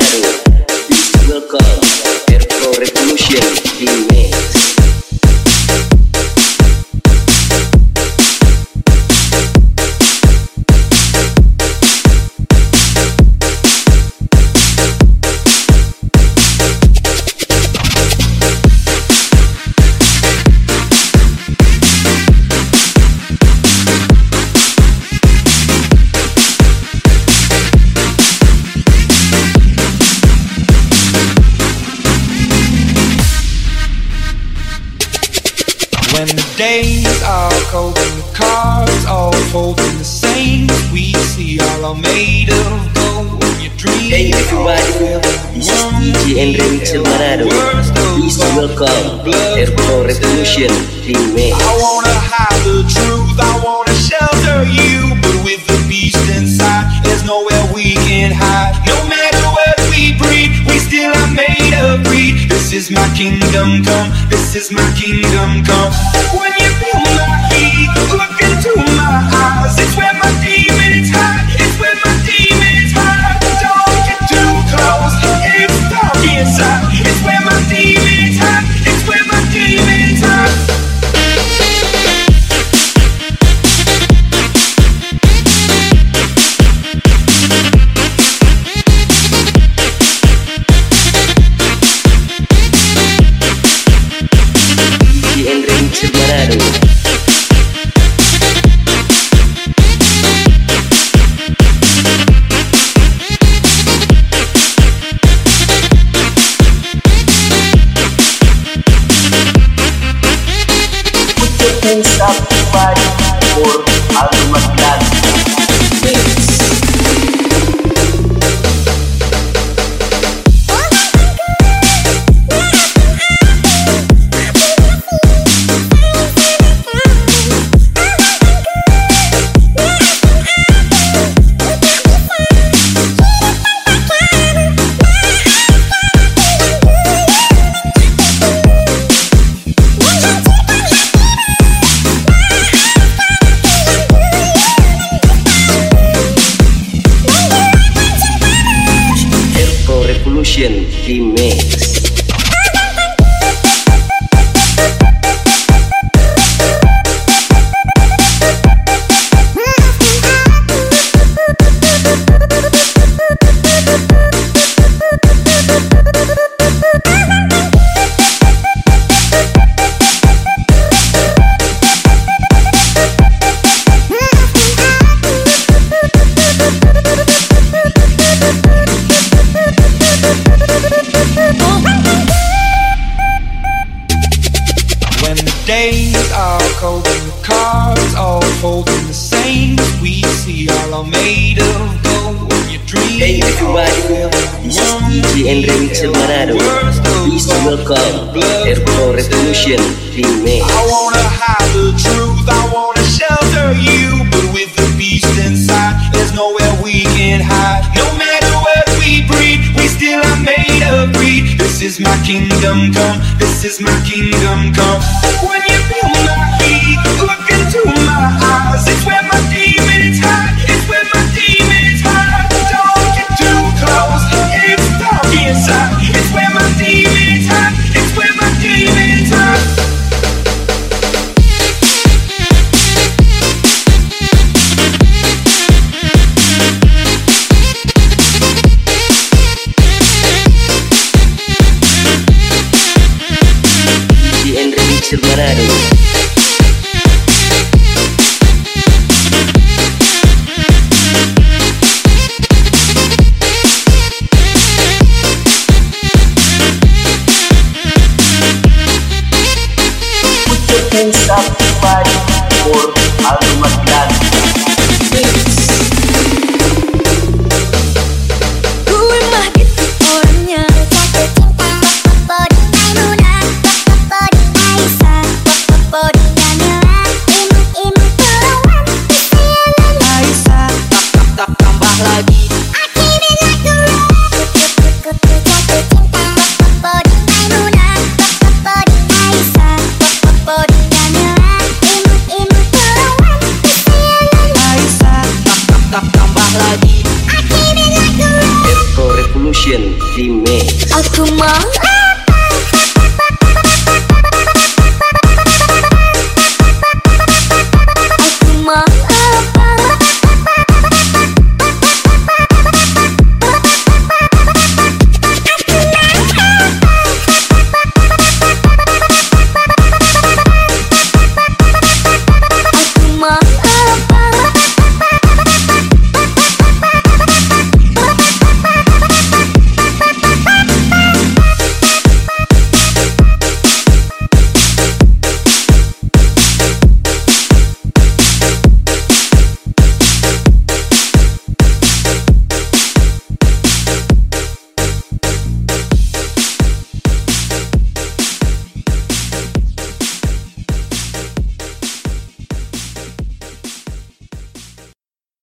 serio. When the days are cold and the cards all fold in the same we see all are made of gold. When you dream Hey everybody, this is DJ Mixel Manado. Please welcome Airport Revolution Remix. I wanna hide the truth, I wanna shelter you But with the beast inside, there's nowhere we can hide. No This is my kingdom come, this is my kingdom come. When you feel my heat, look into my eyes. It's where DJ fold in the same. We see all are made of gold. When you dream Hey everybody, this is DJ Andre Mixel Manado. Please welcome Airport Revolution Remix. I wanna hide is my kingdom come, this is my kingdom come. When you feel my heat, look into my eyes. It's where akin sa pagpari or ang maglalag lagi. Revolution Aku mau